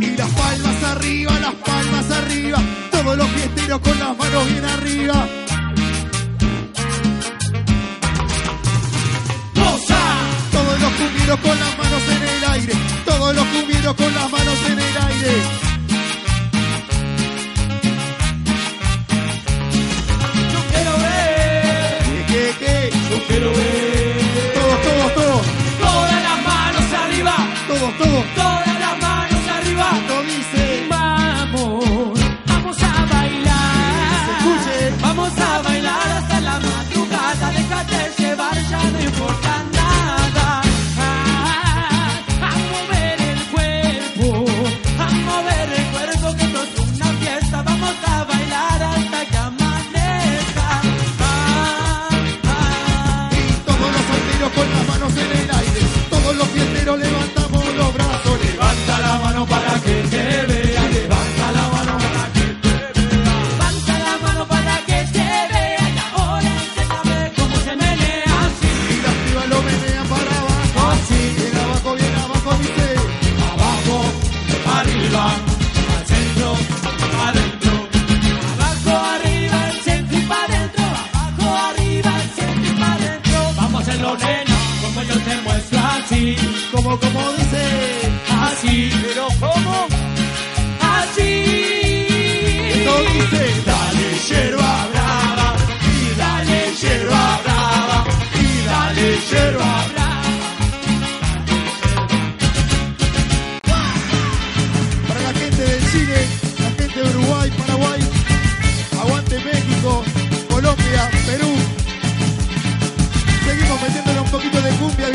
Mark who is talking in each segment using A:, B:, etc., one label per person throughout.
A: Y las palmas arriba, las palmas arriba. Todos los fiesteros con las manos bien arriba.
B: ¡Goza!
A: Todos los cumbieros con las manos en el aire. Todos los cumbieros con las manos en el aire.
B: Yo quiero ver.
A: ¿Qué, qué, qué?
B: Yo quiero ver.
A: Todos, todos, todos.
B: Todas las manos arriba.
A: Todos, todos.
B: Todas
A: Colombia, Perú. Seguimos metiéndole un poquito de cumbia,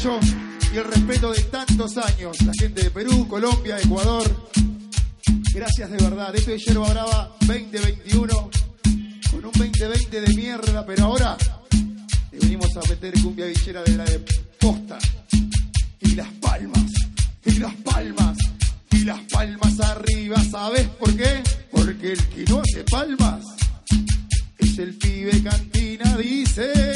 B: y el
A: respeto de tantos años. La gente de Perú, Colombia, Ecuador. Gracias de verdad. Esto es Yerba Brava 2021. Con un 2020 de mierda, pero ahora le venimos a meter cumbia villera de la de posta. Y las palmas, y las palmas, y las palmas arriba. ¿Sabes por qué? Porque el que no hace palmas es el pibe cantina, dice.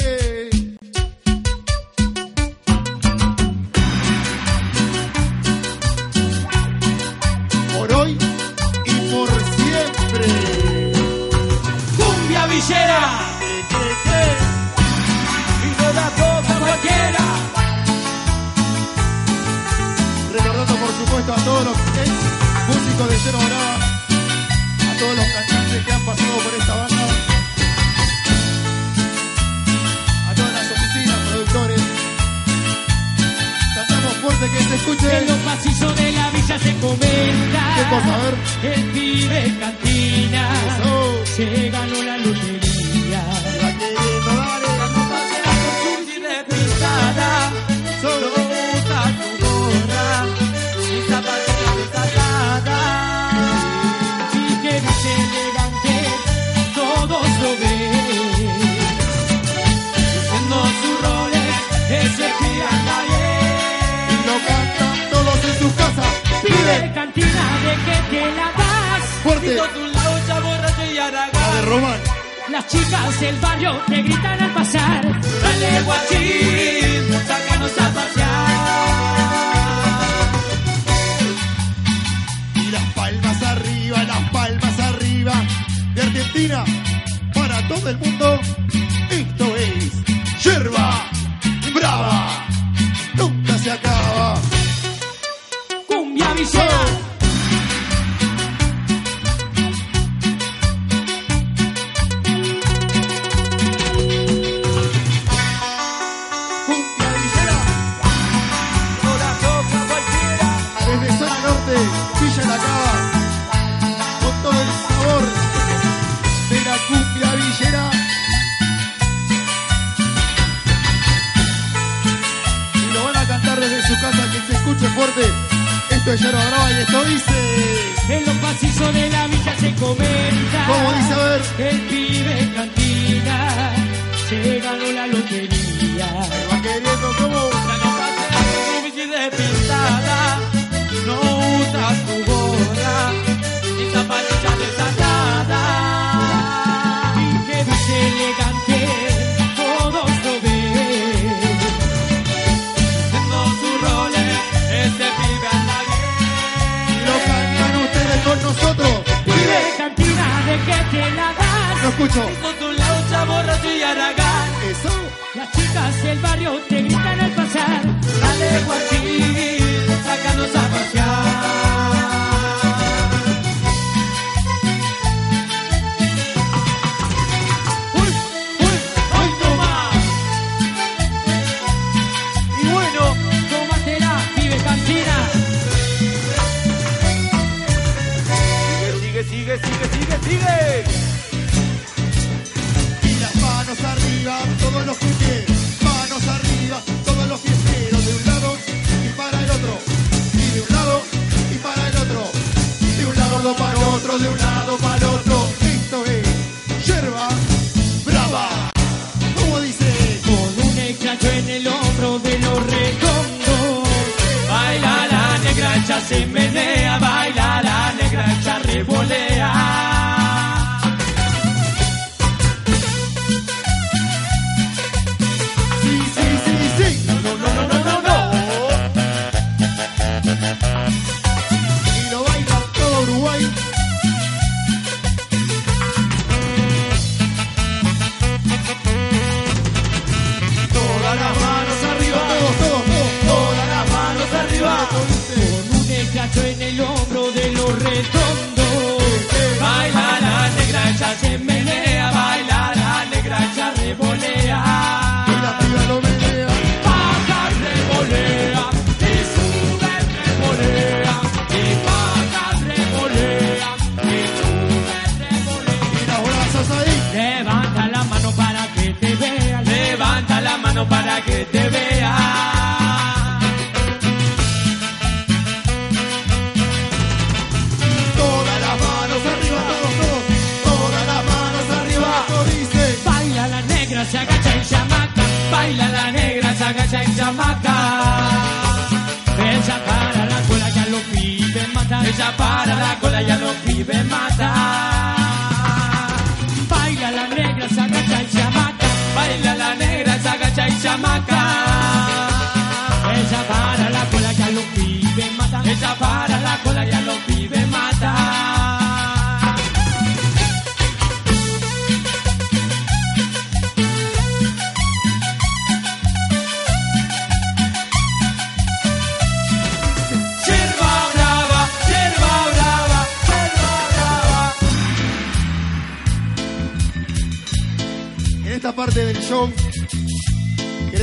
A: se
B: menea, baila la negra, ya revolea.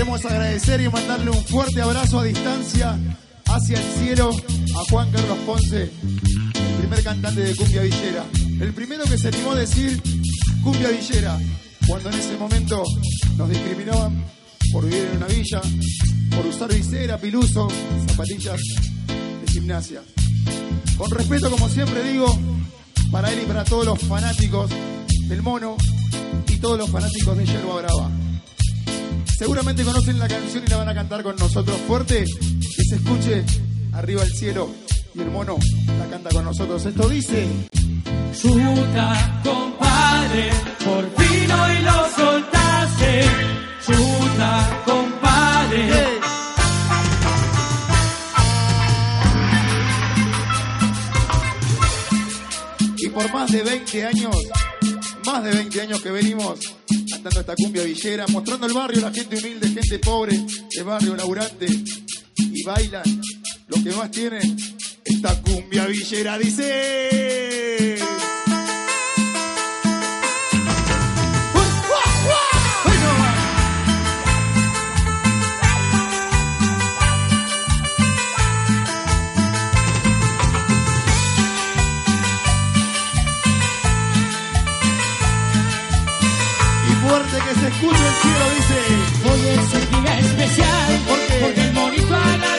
A: Queremos agradecer y mandarle un fuerte abrazo a distancia hacia el cielo a Juan Carlos Ponce, el primer cantante de Cumbia Villera. El primero que se animó a decir Cumbia Villera, cuando en ese momento nos discriminaban por vivir en una villa, por usar visera, piluso, zapatillas de gimnasia. Con respeto, como siempre digo, para él y para todos los fanáticos del mono y todos los fanáticos de Yerba Brava. Seguramente conocen la canción y la van a cantar con nosotros fuerte. Que se escuche arriba al cielo. Y el mono la canta con nosotros. Esto dice.
B: Chuta, compadre, por fin hoy lo soltaste. Chuta, compadre.
A: Y por más de 20 años, más de 20 años que venimos cantando esta cumbia villera, mostrando el barrio, la gente humilde, gente pobre, el barrio laburante, y bailan lo que más tienen, esta cumbia villera, dice. Escuche el cielo, dice.
B: Hoy es un día especial
A: ¿Por qué?
B: porque el monito a la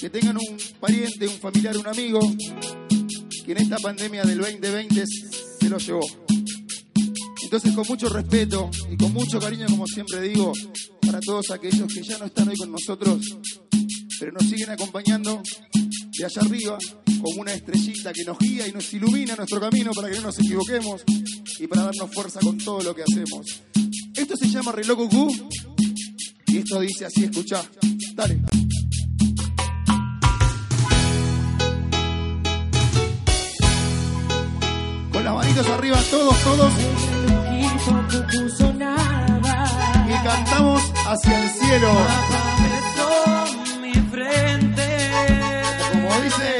B: que
A: tengan un pariente, un familiar, un amigo que en esta pandemia del 2020 se lo llevó. Entonces, con mucho respeto y con mucho cariño, como siempre digo, para todos aquellos que ya no están hoy con nosotros, pero nos siguen acompañando de allá arriba, como una estrellita que nos guía y nos ilumina nuestro camino para que no nos equivoquemos y para darnos fuerza con todo lo que hacemos. Esto se llama Reloj Cucú y esto dice así, escuchá, dale. Las manitos arriba, todos, todos, y cantamos hacia el cielo. Como dice,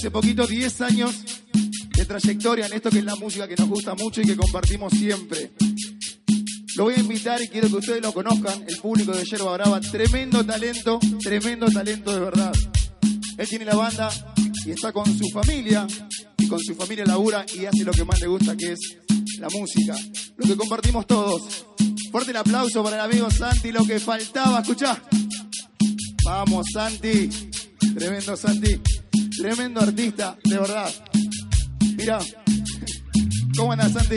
A: hace poquito 10 años de trayectoria en esto que es la música que nos gusta mucho y que compartimos siempre. Lo voy a invitar y quiero que ustedes lo conozcan, el público de Yerba Brava. Tremendo talento, tremendo talento de verdad. Él tiene la banda y está con su familia. Y con su familia labura y hace lo que más le gusta, que es la música. Lo que compartimos todos. Fuerte el aplauso para el amigo Santi, lo que faltaba, escuchá. Vamos, Santi. Tremendo Santi. Tremendo artista, de verdad. Mira. ¿Cómo andas, Santi?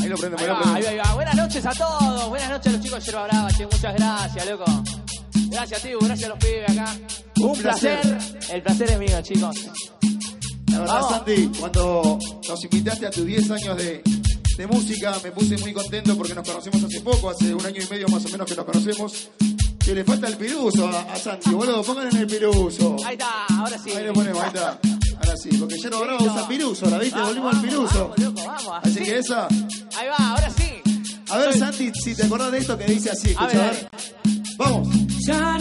A: Ahí lo prendo,
C: Ahí va,
A: prendo.
C: ahí va, ahí va. Buenas noches a todos. Buenas noches a los chicos de Yerba Brava, che. Muchas gracias, loco. Gracias, tío. Gracias a los pibes acá.
A: Un
C: Un placer. El placer es mío, chicos.
A: La verdad,
C: Vamos.
A: Santi, cuando nos invitaste a tus 10 años de, de música, me puse muy contento porque nos conocemos hace poco, hace un año y medio más o menos que nos conocemos. Que le falta el piruso a, a Santi, boludo, pongan en el piruso.
C: Ahí está, ahora sí.
A: Ahí le ponemos, ahí está. Ahora sí, porque ya no Bravo usa piruso, ¿la viste?
C: Vamos,
A: Volvimos al piruso.
C: Vamos, loco, vamos.
A: Así
C: Sí.
A: que esa.
C: Ahí va, ahora sí.
A: A ver, Santi, si te acordás de esto que dice así, escucha, a
C: ver,
A: ver. Vamos.
D: Ya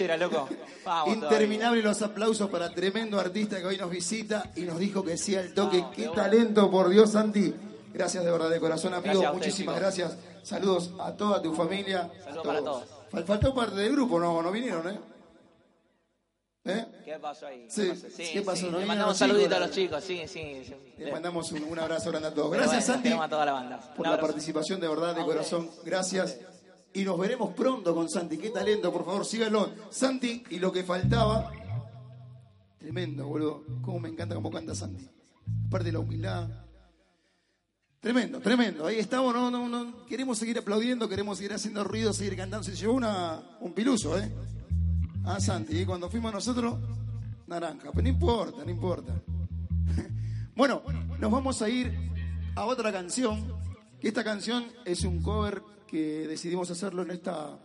A: villera,
E: loco. Vamos
A: Interminables los aplausos para tremendo artista que hoy nos visita y nos dijo que sí al toque.
E: Vamos,
A: Qué talento, por Dios, Santi. Gracias de verdad, de corazón, amigo.
E: Gracias
A: Muchísimas
E: chicos.
A: gracias. Saludos a toda tu familia.
E: Saludos
A: a
E: para
A: todos.
E: todos.
A: Fal- Faltó parte del grupo, no, no vinieron, ¿eh? ¿Eh?
E: ¿Qué pasó ahí?
A: Sí,
E: Sí,
A: ¿qué pasó?
E: sí.
A: ¿No
E: Le mandamos saluditos
A: chicos?
E: a los chicos, sí, sí. sí.
A: Le mandamos un, un abrazo grande a todos. Gracias,
E: bueno,
A: Santi,
E: a toda la banda.
A: por
E: Un
A: la participación de verdad, de
E: A
A: corazón. Gracias. Y nos veremos pronto con Santi. Qué talento, por favor, síganlo. Santi, y lo que faltaba. Tremendo, boludo. Cómo me encanta cómo canta Santi. Aparte de la humildad. Tremendo, tremendo. Ahí estamos, no, no, no. Queremos seguir aplaudiendo, queremos seguir haciendo ruido, seguir cantando. Se llevó una, un piluso, ¿eh? Ah, Santi. Y cuando fuimos nosotros, naranja. Pero no importa, no importa. Bueno, nos vamos a ir a otra canción. Esta canción es un cover que decidimos hacerlo en esta,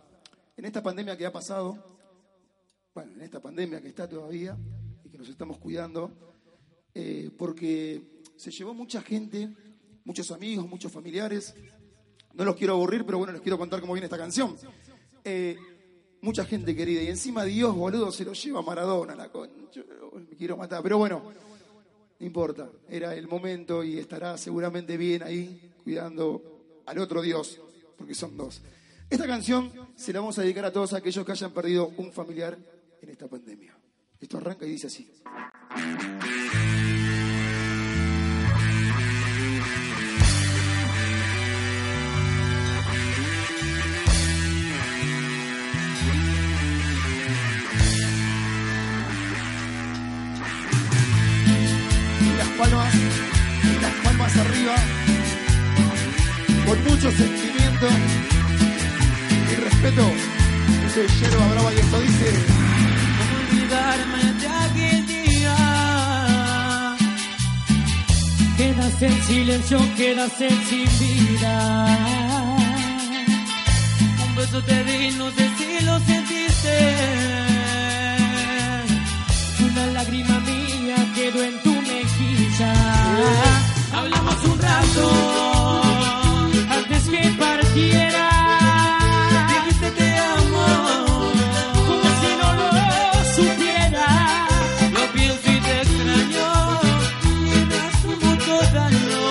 A: en esta pandemia que ha pasado. Bueno, en esta pandemia que está todavía y que nos estamos cuidando. eh, porque se llevó mucha gente, muchos amigos, muchos familiares. No los quiero aburrir, pero bueno, les quiero contar cómo viene esta canción. Eh, mucha gente querida. Y encima Dios, boludo, se lo lleva Maradona, la concha. Me quiero matar. Pero bueno, no importa, era el momento y estará seguramente bien ahí cuidando al otro Dios, porque son dos. Esta canción se la vamos a dedicar a todos aquellos que hayan perdido un familiar en esta pandemia. Esto arranca y dice así. Las palmas, las palmas arriba, con mucho sentimiento y respeto. Soy Yerba Brava y esto dice...
B: ¿Cómo olvidarme de aquel día? Quedas en silencio, quedas en sin vida. Un beso te di, no sé si lo sentiste. Una lágrima mía quedó en tu mejilla. Hablamos un rato antes que partiera. Dijiste te amo, como si no lo supiera. Lo pienso y te extraño, y me mucho daño.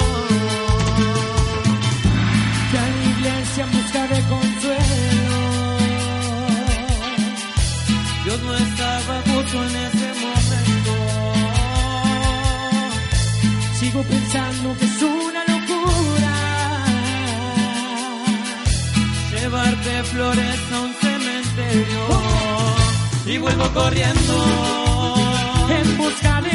B: Que a la iglesia en busca de consuelo. Dios no estaba justo en ese momento. Sigo pensando que flores a un cementerio. Y vuelvo corriendo en busca de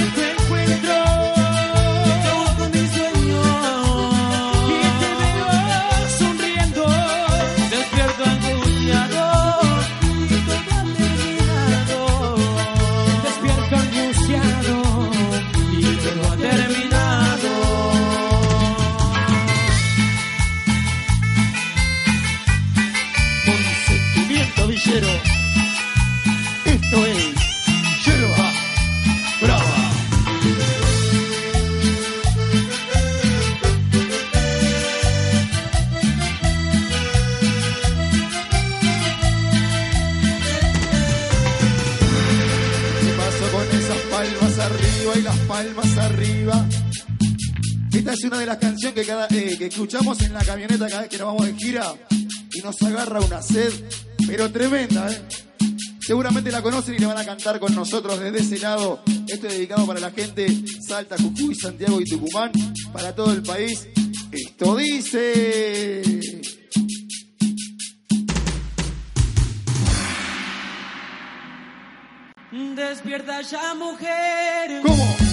A: eh, que escuchamos en la camioneta cada vez que nos vamos de gira y nos agarra una sed, pero tremenda, ¿eh? Seguramente la conocen y la van a cantar con nosotros desde ese lado. Esto es dedicado para la gente Salta, Jujuy, Santiago y Tucumán, para todo el país. Esto dice...
B: Despierta ya mujer,
A: ¿Cómo?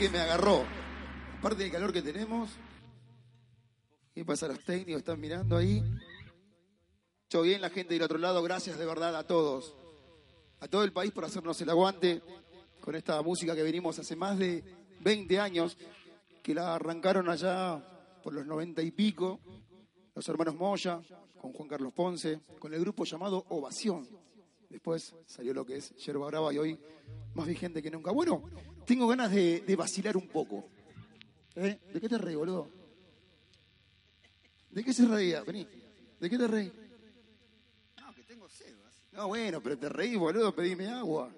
B: Que me
A: agarró. Aparte del calor que tenemos. ¿Qué pasa? Los técnicos están mirando ahí. Yo bien, la gente del otro lado, gracias de verdad a todos. A todo el país por hacernos el aguante con esta música que venimos hace más de 20 años, que la arrancaron allá por los 90 y pico, los hermanos Moya, con Juan Carlos Ponce, con el grupo llamado Ovación. Después salió lo que es Yerba Brava y hoy más vigente que nunca. Bueno, tengo ganas de, de vacilar un poco. ¿Eh? ¿De qué te reí, boludo? ¿De qué se reía? Vení. ¿De qué te reí?
F: No, que tengo sed.
A: No, bueno, pero te reí, boludo, pedime agua.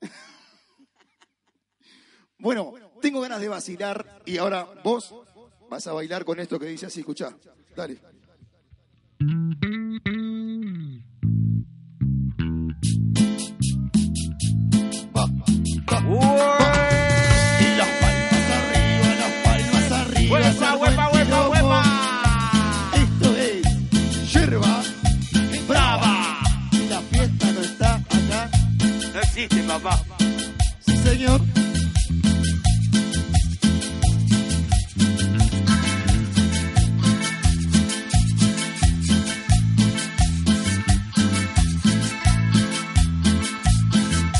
A: bueno, tengo ganas de vacilar y ahora vos vas a bailar con esto que dice así, escuchá. Dale. No
G: existe, papá.
A: Sí, señor.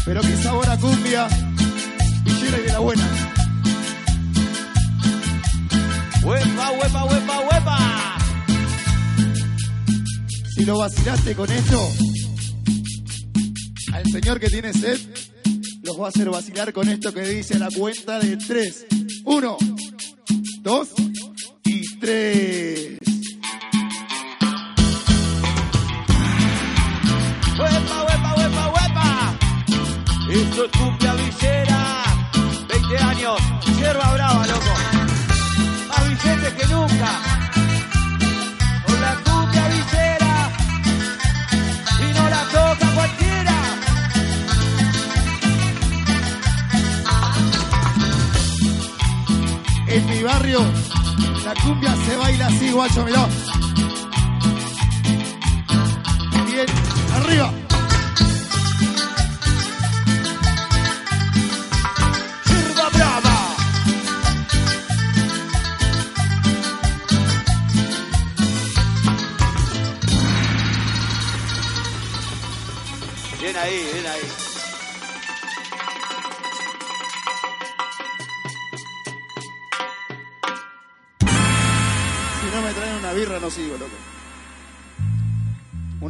A: Pero que sabor a cumbia y de la buena.
G: Huepa, huepa, huepa, huepa.
A: Si lo vacilaste con esto, al señor que tiene sed, los va a hacer vacilar con esto que dice la cuenta de tres. Uno, dos y tres.
G: Huepa, huepa, huepa, huepa. Esto es cumbia villera. 20 años. Yerba brava, loco. Más vigente que nunca.
A: En mi barrio, la cumbia se baila así, guacho, mirá. Bien, arriba.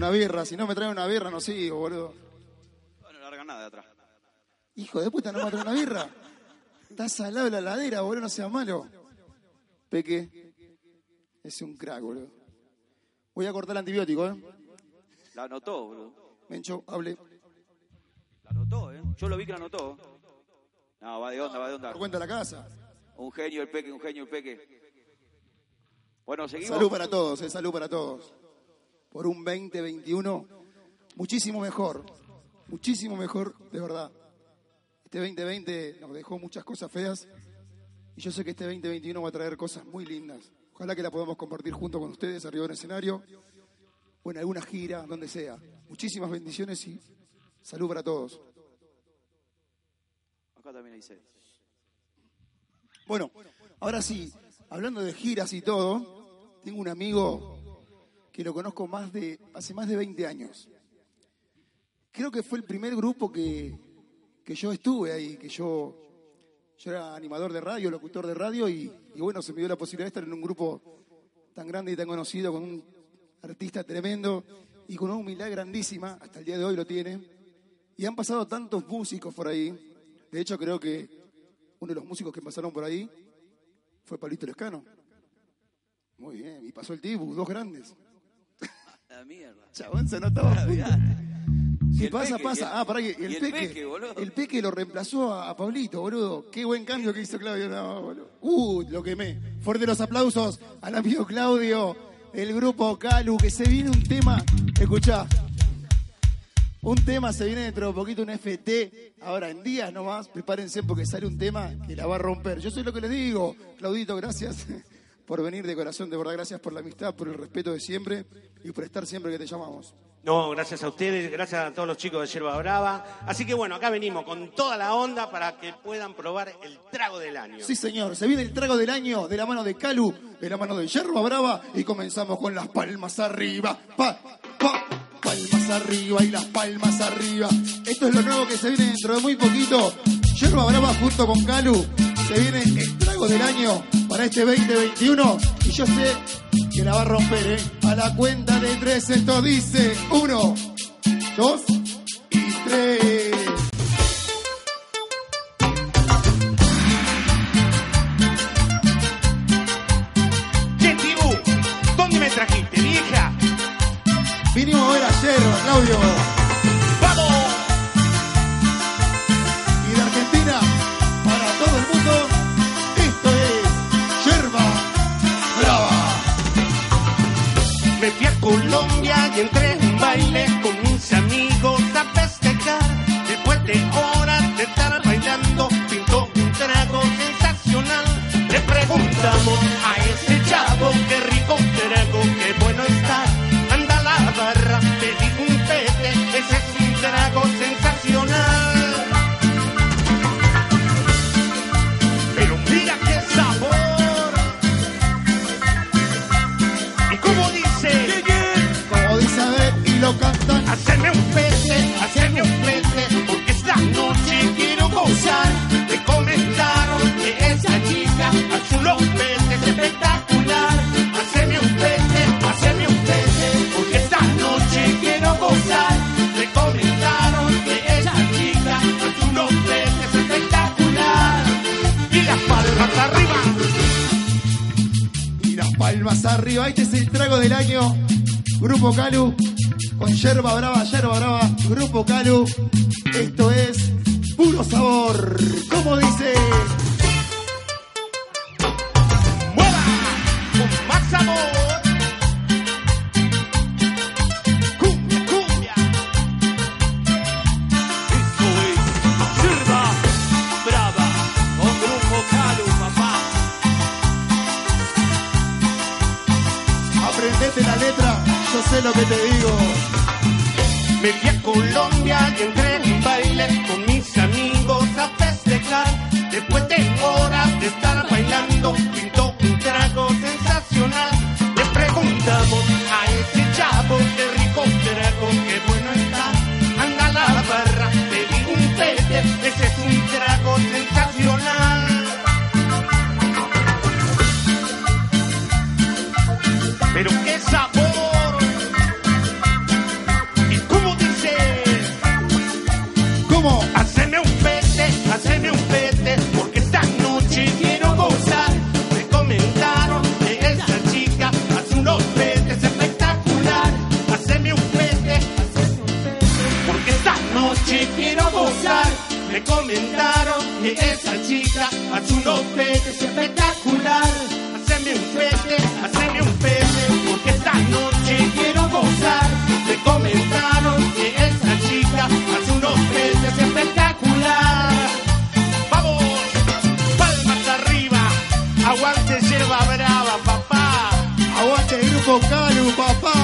A: Una birra, si no me traen una birra, no sigo, boludo.
G: No larga nada de atrás.
A: Hijo de puta, no me trae una birra. Estás al lado de la ladera, boludo, no seas malo. Peque, es un crack, boludo. Voy a cortar el antibiótico, ¿eh?
G: La anotó, boludo.
A: Mencho, hable.
G: La anotó, ¿eh? Yo lo vi que la anotó. No, va de onda, va de onda.
A: Por cuenta de la casa.
G: Un genio el peque, un genio el peque. Bueno, seguimos.
A: Salud para todos, eh, salud para todos. Por un 2021 muchísimo mejor, muchísimo mejor, de verdad. Este 2020 nos dejó muchas cosas feas y yo sé que este 2021 va a traer cosas muy lindas. Ojalá que la podamos compartir junto con ustedes arriba del escenario o en alguna gira, donde sea. Muchísimas bendiciones y salud para todos.
G: Acá también dice.
A: Bueno, ahora sí, hablando de giras y todo, tengo un amigo que lo conozco más de, hace más de 20 años. Creo que fue el primer grupo que, que yo estuve ahí, que yo, yo era animador de radio, locutor de radio, y, y bueno, se me dio la posibilidad de estar en un grupo tan grande y tan conocido, con un artista tremendo y con una humildad grandísima, hasta el día de hoy lo tiene. Y han pasado tantos músicos por ahí. De hecho, creo que uno de los músicos que pasaron por ahí fue Pablito Lescano. Muy bien, y pasó el Tibu, dos grandes.
G: La mierda.
A: Chabón se notaba. Si pasa,
G: Peque,
A: pasa.
G: y el-
A: ah, pará
G: y
A: el,
G: el
A: peque,
G: Peque, boludo.
A: el Peque lo reemplazó a, a Pablito, boludo. Qué buen cambio que hizo Claudio. No, boludo. Uh, lo quemé. Fuerte los aplausos al amigo Claudio, el grupo Calu, que se viene un tema. Escuchá. Un tema se viene dentro de poquito, un FT. Ahora, en días nomás, prepárense porque sale un tema que la va a romper. Yo sé lo que les digo. Claudito, gracias por venir de corazón. De verdad, gracias por la amistad, por el respeto de siempre y por estar siempre que te llamamos.
H: No, gracias a ustedes, gracias a todos los chicos de Yerba Brava. Así que bueno, acá venimos con toda la onda para que puedan probar el trago del año.
A: Sí, señor. Se viene el trago del año de la mano de Calu, de la mano de Yerba Brava y comenzamos con las palmas arriba. Pa, pa, palmas arriba y las palmas arriba. Esto es lo nuevo que se viene dentro de muy poquito. Yerba Brava junto con Calu. Se viene el trago del año para este 2021 y yo sé que la va a romper, ¿eh? A la cuenta de tres esto dice uno, dos Aprendete la letra. Yo sé lo que te digo.
H: Me fui a Colombia y entré en un baile con mis amigos a festejar. Después de horas de estar bailando, pintó un trago sensacional. Le preguntamos comentaron que esa chica hace unos petes espectacular. Haceme un pete, haceme un pete, porque esta noche quiero gozar. Me comentaron que esa chica hace unos peces espectacular. Vamos, palmas arriba, aguante yerba brava, papá.
A: Aguante grupo Calu, papá.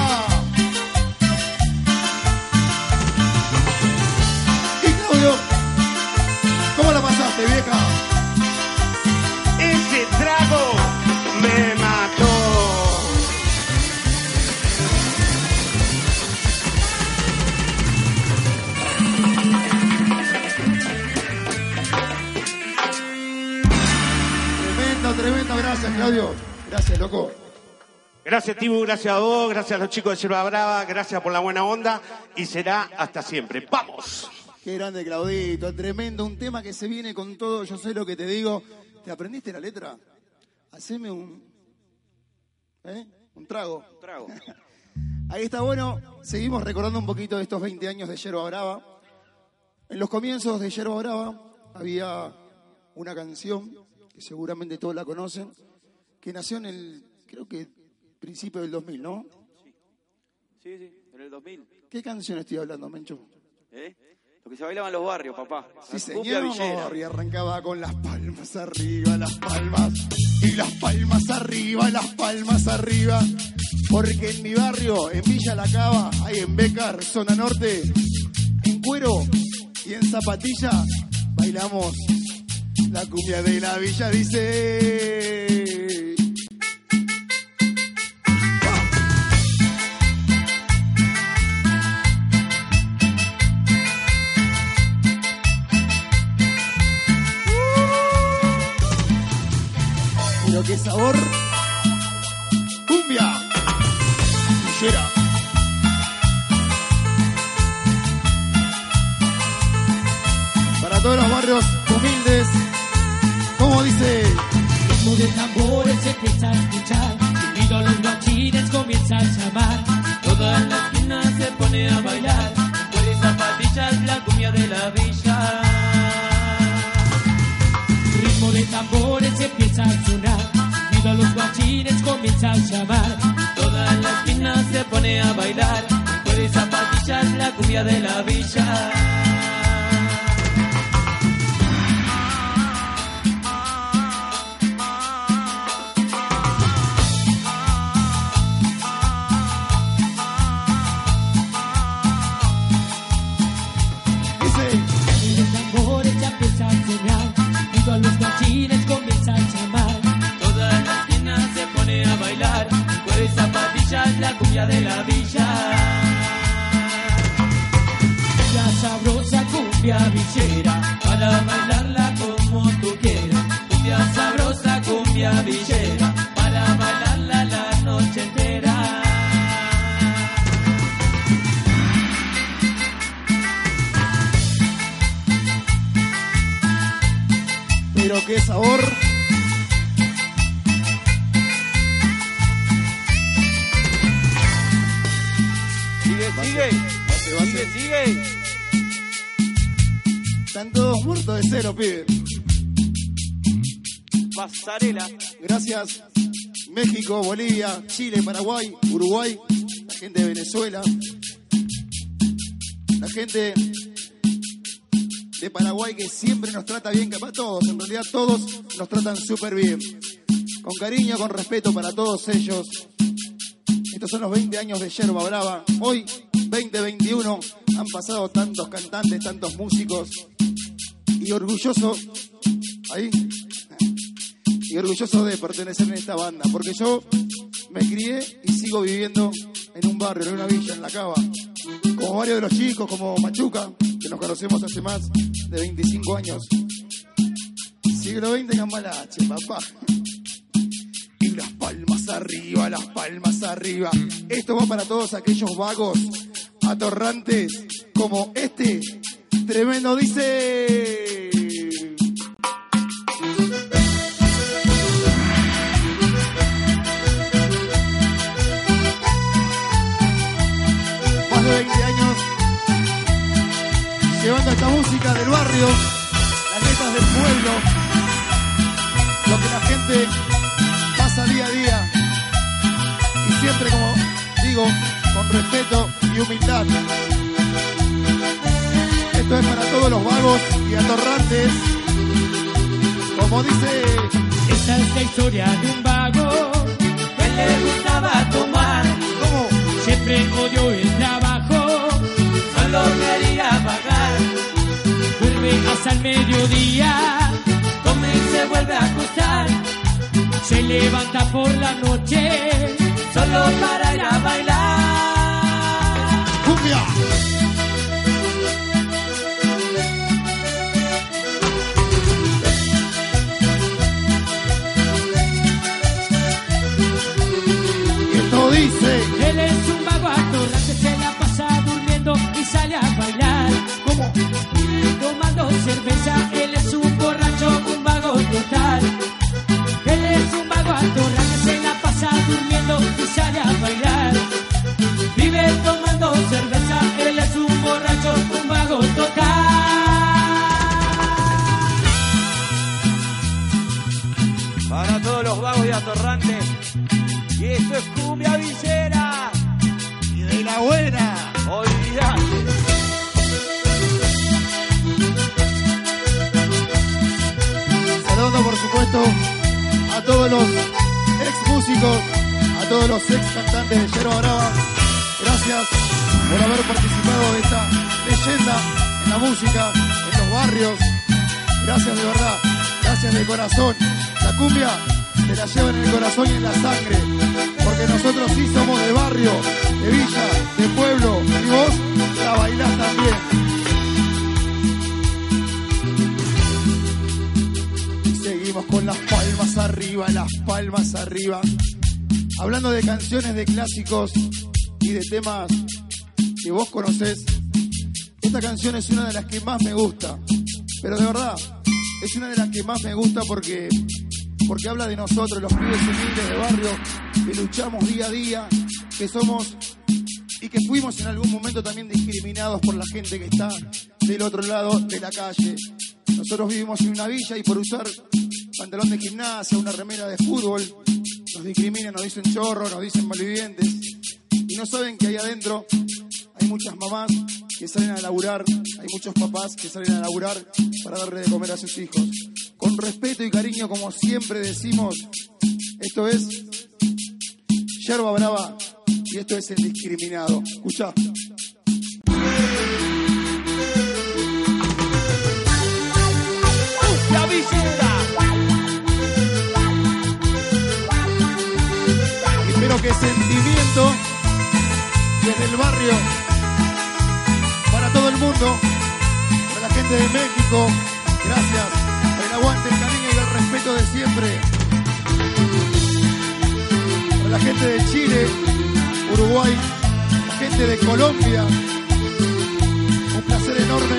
A: Claudio. Gracias, loco.
H: Gracias, Tibu, gracias a vos, gracias a los chicos de Yerba Brava, gracias por la buena onda y será hasta siempre. ¡Vamos!
A: Qué grande, Claudito, tremendo. Un tema que se viene con todo. Yo sé lo que te digo. ¿Te aprendiste la letra? Haceme un. ¿Eh? Un trago.
G: Trago.
A: Ahí está bueno. Seguimos recordando un poquito de estos 20 años de Yerba Brava. En los comienzos de Yerba Brava había una canción que seguramente todos la conocen, que nació en el, creo que principio del 2000, ¿no?
G: Sí, sí, en el 2000.
A: ¿Qué canción estoy hablando, Mencho?
G: ¿Eh? Lo que se bailaba en los barrios, papá.
A: Sí, señor. Y arrancaba con las palmas arriba, las palmas. Y las palmas arriba, las palmas arriba. Porque en mi barrio, en Villa La Cava, ahí en Becar, zona norte, en cuero y en zapatilla, bailamos la cumbia de la villa. Dice. Sabor. Cumbia. Villera. Para todos los barrios humildes. Como dice.
E: ritmo de tambores se empieza a escuchar, unido a los guachines comienza a llamar.
B: Toda la esquina se pone a bailar, y zapatillas la cumbia de la villa.
E: Ritmo de tambores se empieza a sonar, los guachines comienza a llamar.
B: Toda la esquina se pone a bailar, con zapatillas la cumbia de la villa.
A: Chile, Paraguay, Uruguay, la gente de Venezuela, la gente de Paraguay que siempre nos trata bien, capaz todos, en realidad todos nos tratan súper bien. Con cariño, con respeto para todos ellos. Estos son los 20 años de Yerba Brava. Hoy, 2021, han pasado tantos cantantes, tantos músicos. Y orgulloso, ahí, y orgulloso de pertenecer en esta banda, porque yo me crié y sigo viviendo en un barrio, en una villa, en La Cava, como varios de los chicos, como Machuca, que nos conocemos hace más de 25 años. Siglo XX Cambalache, papá. Y las palmas arriba, las palmas arriba. Esto va para todos aquellos vagos, atorrantes, como este tremendo dice. Esta música del barrio, las letras del pueblo, lo que la gente pasa día a día y siempre, como digo, con respeto y humildad. Esto es para todos los vagos y atorrantes, como dice
E: Esta es la historia de un vago
B: Que le gustaba tomar,
A: ¿Cómo?
E: Siempre odió el trabajo
B: solo quería pagar.
E: Hasta el mediodía
B: Come y se vuelve a acostar,
E: Se levanta por la noche
B: solo para ir a bailar.
A: ¡Cumbia! Ex músicos, a todos los ex cantantes de Yerba Brava. Gracias por haber participado de esta leyenda en la música, en los barrios. Gracias de verdad, gracias de corazón. La cumbia se la lleva en el corazón y en la sangre, porque nosotros sí somos de barrio, de villa, de pueblo, y vos la bailás también. Seguimos con las palmas arriba, las palmas arriba. Hablando de canciones de clásicos y de temas que vos conocés, esta canción es una de las que más me gusta. Pero de verdad, es una de las que más me gusta porque, porque habla de nosotros, los pibes humildes de barrio, que luchamos día a día, que somos y que fuimos en algún momento también discriminados por la gente que está del otro lado de la calle. Nosotros vivimos en una villa y por usar pantalón de gimnasia, una remera de fútbol, nos discriminan, nos dicen chorro, nos dicen malvivientes. Y no saben que ahí adentro hay muchas mamás que salen a laburar, hay muchos papás que salen a laburar para darle de comer a sus hijos. Con respeto y cariño, como siempre decimos, esto es Yerba Brava y esto es el discriminado. Escucha.
G: Cumbia villera.
A: Espero que sentimiento desde el barrio para todo el mundo, para la gente de México, gracias el aguante, el cariño y el respeto de siempre. Para la gente de Chile, Uruguay, la gente de Colombia, un placer enorme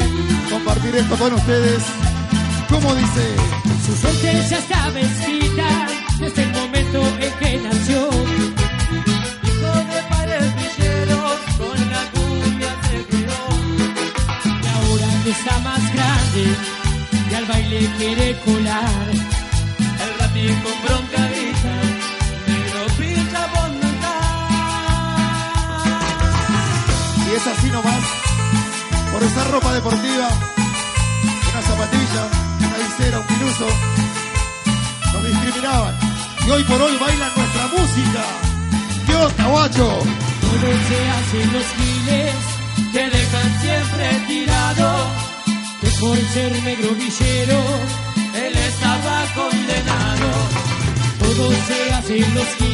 A: compartir esto con ustedes. ¿Cómo dice?
E: Su suerte ya estaba escrita desde el momento en que nació.
B: Se
E: hace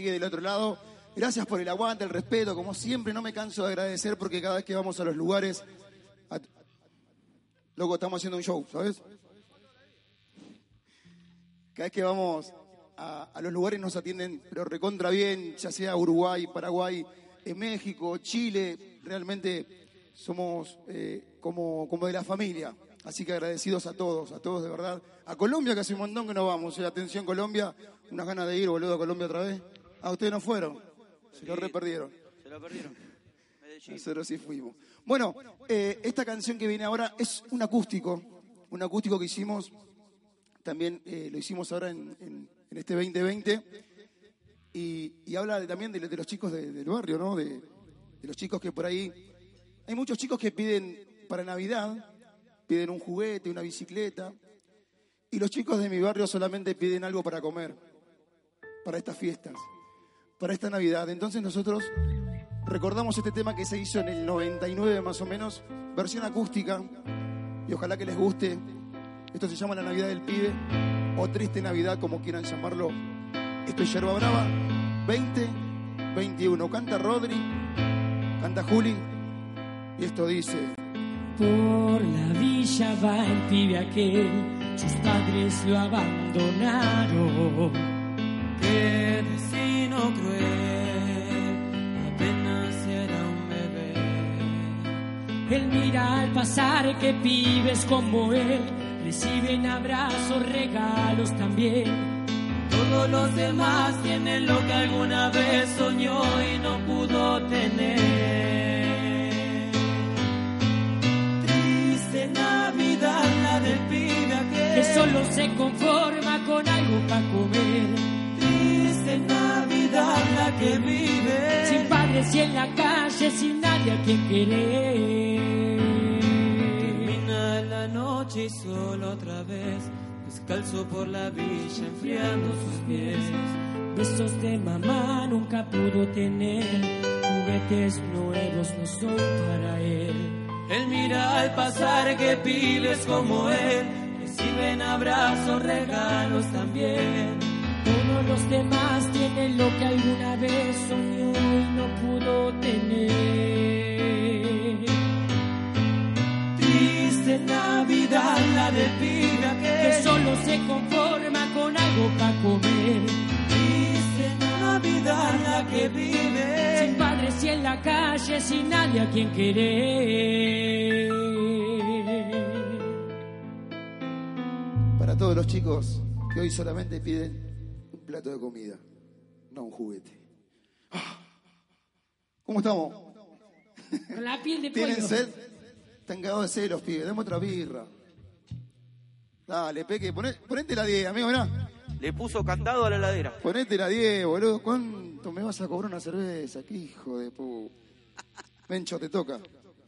A: sigue del otro lado. Gracias por el aguante, el respeto. Como siempre, no me canso de agradecer porque cada vez que vamos a los lugares. a- Loco, estamos haciendo un show, ¿sabes? Cada vez que vamos a, a los lugares nos atienden, pero recontra bien, ya sea Uruguay, Paraguay, eh, México, Chile. Realmente somos eh, como, como de la familia. Así que agradecidos a todos, a todos de verdad. A Colombia, que hace un montón que no vamos. Eh, atención, Colombia. Unas ganas de ir, boludo, a Colombia otra vez. Ah, ustedes no fueron. Se lo re perdieron.
G: Se lo perdieron. Medellín.
A: Nosotros sí fuimos. Bueno, eh, esta canción que viene ahora es un acústico. Un acústico que hicimos, también eh, lo hicimos ahora en, en- en este 2020. Y, y habla de- también de, de los chicos de- del barrio, ¿no? De, de los chicos que por ahí. Hay muchos chicos que piden para Navidad, piden un juguete, una bicicleta. Y los chicos de mi barrio solamente piden algo para comer, para estas fiestas, para esta Navidad. Entonces nosotros recordamos este tema que se hizo en el 99 más o menos, versión acústica, y ojalá que les guste. Esto se llama La Navidad del Pibe, o Triste Navidad, como quieran llamarlo. Esto es Yerba Brava, 2021. Canta Rodri, canta Juli, y esto dice...
E: Por la villa va el pibe aquel, sus padres lo abandonaron. Qué destino cruel, apenas era un bebé. Él mira al pasar que pibes como él reciben abrazos, regalos también. Todos los demás tienen lo que alguna vez soñó y no pudo tener. Triste Navidad la del pibe aquel que solo se conforma con algo para comer. Navidad la que vive sin padres y en la calle sin nadie a quien querer. Termina la noche y solo otra vez descalzo por la villa enfriando sus pies. Besos de mamá nunca pudo tener, juguetes nuevos no son para él. Él mira al pasar que pibes como él reciben abrazos, regalos también. Todos los demás tienen lo que alguna vez soñó y no pudo tener. Triste Navidad la del pibe aquel que solo se conforma con algo para comer. Triste Navidad la que vive sin padres y en la calle sin nadie a quien querer.
A: Para todos los chicos que hoy solamente piden plato de comida, no un juguete. Ah. ¿Cómo estamos?
E: Con la piel de
A: ¿Tienen
E: pollo.
A: sed? Están cagados de sed los pibes. Dame otra birra. Dale, Peque, poné- ponete la 10, amigo, mirá.
G: Le puso candado a la heladera.
A: Ponete la 10, boludo. ¿Cuánto me vas a cobrar una cerveza? Qué hijo de pu... Mencho, te toca.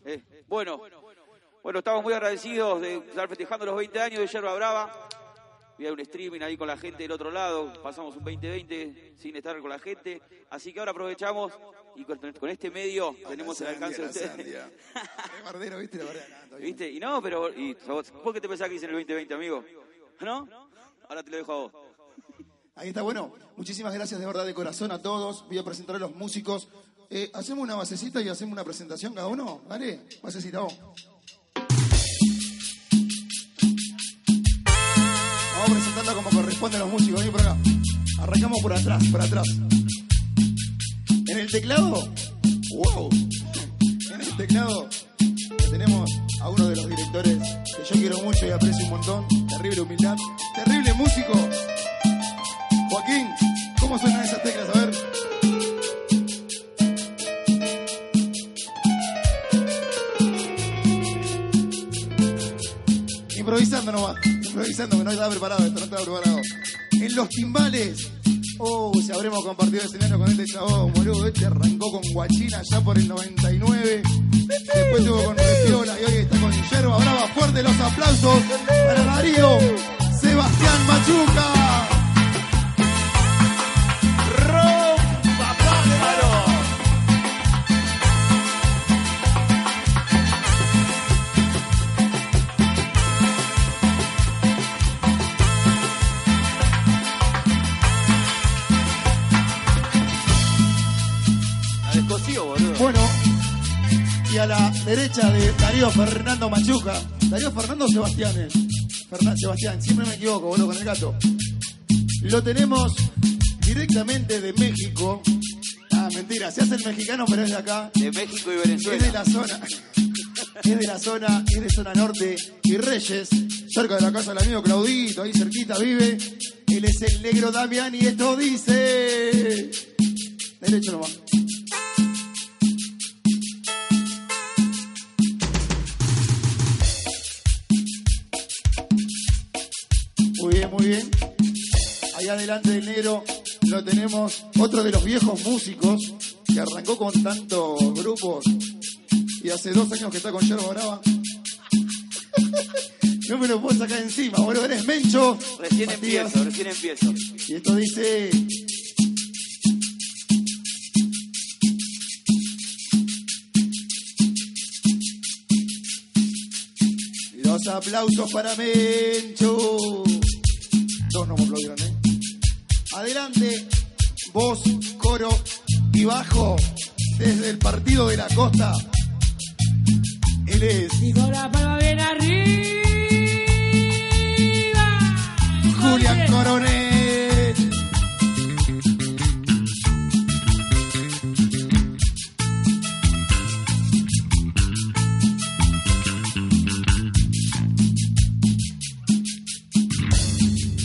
G: Eh, bueno, bueno, estamos muy agradecidos de estar festejando los 20 años de Yerba Brava. Había un streaming ahí con la gente del otro lado. Pasamos un 2020 sin estar con la gente. Así que ahora aprovechamos y con, con este medio tenemos el alcance de ustedes.
A: Bardero, ¿viste?
G: ¿Viste? Y no, pero y, vos, ¿por qué te pensás que hice en el 2020, amigo? ¿No? Ahora te lo dejo a vos.
A: Ahí está, bueno. Muchísimas gracias de verdad de corazón a todos. Voy a presentar a los músicos. Eh, hacemos una basecita y hacemos una presentación cada uno. ¿Vale? Basecita, vos. Vamos a presentarla como corresponde a los músicos. Vení por acá. Arrancamos por atrás, por atrás. En el teclado, wow. En el teclado tenemos a uno de los directores que yo quiero mucho y aprecio un montón. Terrible humildad, este arrancó con Guachina ya por el 99, Siempre me equivoco, boludo, con el gato. Lo tenemos que está con yerba brava. No me lo puedo sacar encima, boludo, eres mencho.
G: Recién empiezo, recién empiezo.
A: Y esto dice. Los aplausos para Mencho. Dos no me aplaudieron, ¿eh? Adelante, voz, coro y bajo, desde el partido de la costa. Él es
E: Y con la palma bien arriba.
A: Julián Coronel.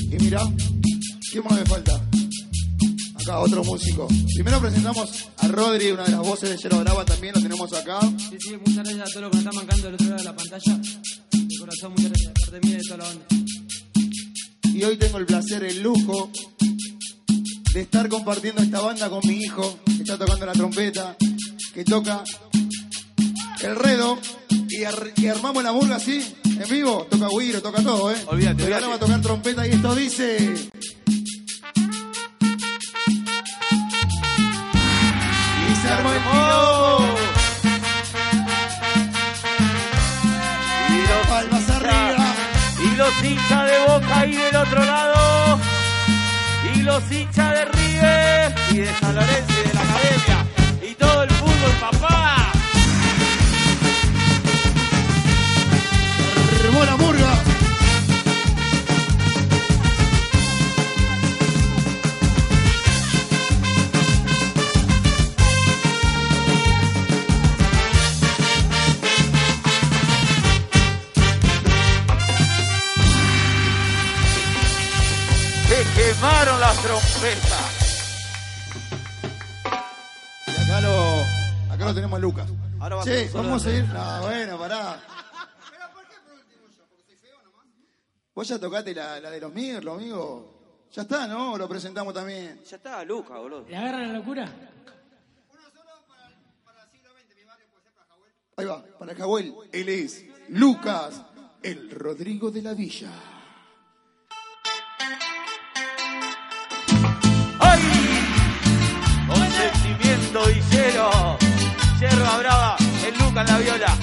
A: Y mira, ¿qué más me falta? Acá otro músico. Primero presentamos a Rodri, una de las voces de Yero Brava, también lo tenemos acá.
I: Sí, sí, muchas gracias a todos los que nos están mancando del otro lado de la pantalla. De corazón, muchas gracias. De parte mía y de toda la banda.
A: Y hoy tengo el placer, el lujo de estar compartiendo esta banda con mi hijo, que está tocando la trompeta, que toca el redo y, ar- y armamos la murga así, en vivo, toca güiro, toca todo, ¿eh?
G: Olvídate,
A: Pero ahora va a tocar trompeta y esto dice...
G: otro lado. Y los hinchas de River. Y de San Lorenzo y de la Academia. Se quemaron las trompetas.
A: Y acá lo, acá lo tenemos a Lucas.
G: Ahora va a
A: Sí,
G: ser solo
A: vamos a ir. No, bueno, pará. Vos ya tocaste la, la de los Mirlos, amigo. Ya está, ¿no? ¿O lo presentamos también.
G: Ya está, Luca, boludo.
E: ¿Le agarran la locura?
A: Ahí va, para Jahuel. Él es Lucas, el Rodrigo de la Villa.
G: Villero. Yerba brava, el Luca en la viola.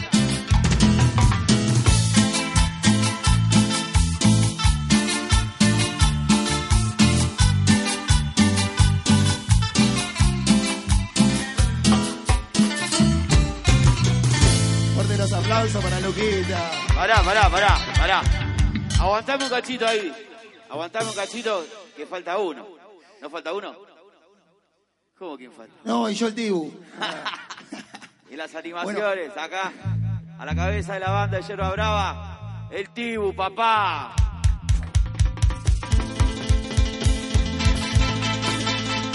A: Fuerte los aplausos para Luquita.
G: Pará, pará, pará, pará. Aguantame un cachito ahí. Aguantame un cachito que falta uno. ¿No falta uno? ¿Cómo quién falta?
A: No, y yo el Tibu.
G: Y las animaciones, acá, a la cabeza de la banda de Yerba Brava, el Tibu, papá.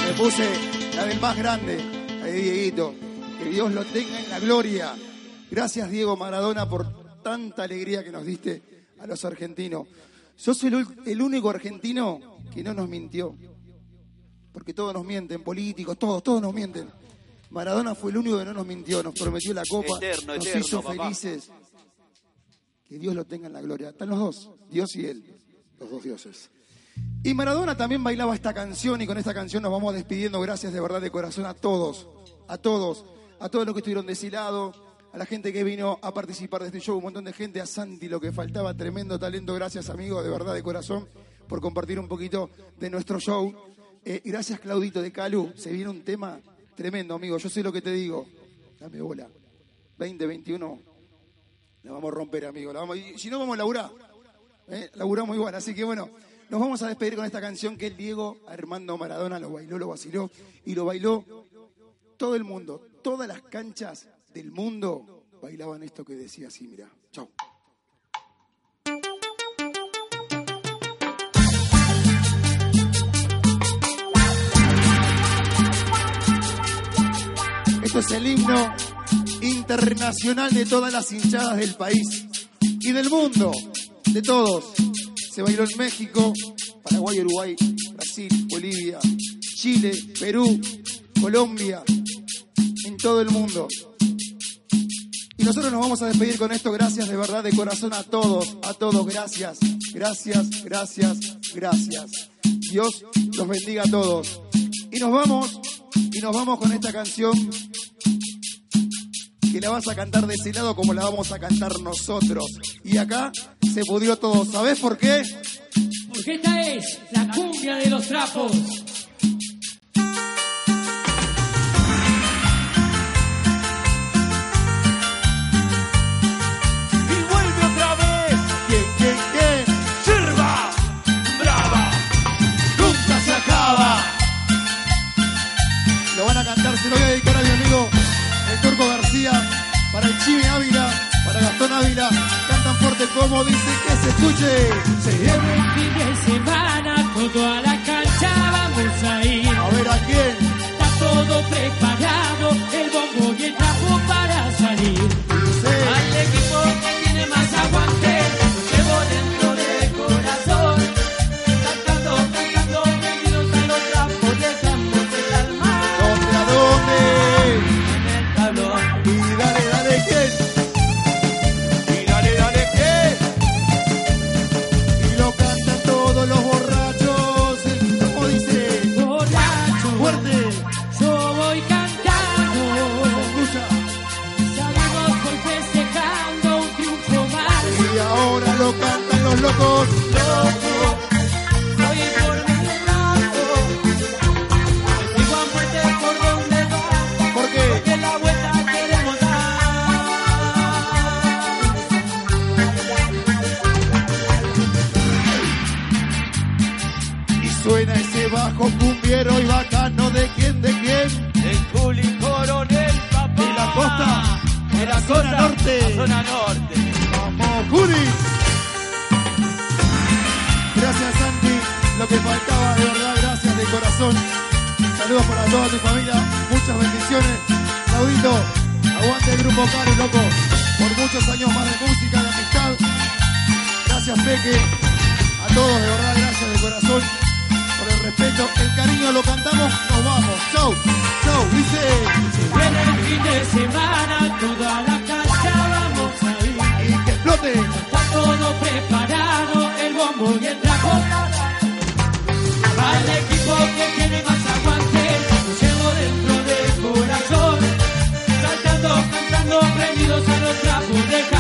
A: Me puse la del más grande, la de Dieguito. Que Dios lo tenga en la gloria. Gracias, Diego Maradona, por tanta alegría que nos diste a los argentinos. Sos el, el único argentino que no nos mintió. Porque todos nos mienten, políticos, todos, todos nos mienten. Maradona fue el único que no nos mintió, nos prometió la copa,
G: Eterno,
A: nos
G: eterno,
A: hizo
G: papá.
A: felices. Que Dios lo tenga en la gloria. Están los dos, Dios y él, los dos dioses. Y Maradona también bailaba esta canción y con esta canción nos vamos despidiendo. Gracias de verdad de corazón a todos, a todos, a todos los que estuvieron de ese lado, a la gente que vino a participar de este show, un montón de gente, a Santi, lo que faltaba, tremendo talento. Gracias, amigo, de verdad de corazón, por compartir un poquito de nuestro show. Eh, gracias, Claudito de Calu. Se viene un tema tremendo, amigo. Yo sé lo que te digo. Dame bola. 2021. La vamos a romper, amigo. La vamos, y si no, vamos a laburar. ¿eh? Laburamos igual. Así que bueno, nos vamos a despedir con esta canción que el Diego Armando Maradona lo bailó, lo vaciló y lo bailó todo el mundo. Todas las canchas del mundo bailaban esto que decía así, mira. Chau. Esto es el himno internacional de todas las hinchadas del país y del mundo, de todos. Se bailó en México, Paraguay, Uruguay, Brasil, Bolivia, Chile, Perú, Colombia, en todo el mundo. Y nosotros nos vamos a despedir con esto. Gracias de verdad, de corazón a todos, a todos. Gracias, gracias, gracias, gracias. Dios los bendiga a todos. Y nos vamos, y nos vamos con esta canción si la vas a cantar de ese lado como la vamos a cantar nosotros. Y acá se pudrió todo. ¿Sabés por qué?
E: Porque esta es la cumbia de los trapos.
A: Ávila, cantan fuerte como dice que se escuche.
E: otra por
A: dejar.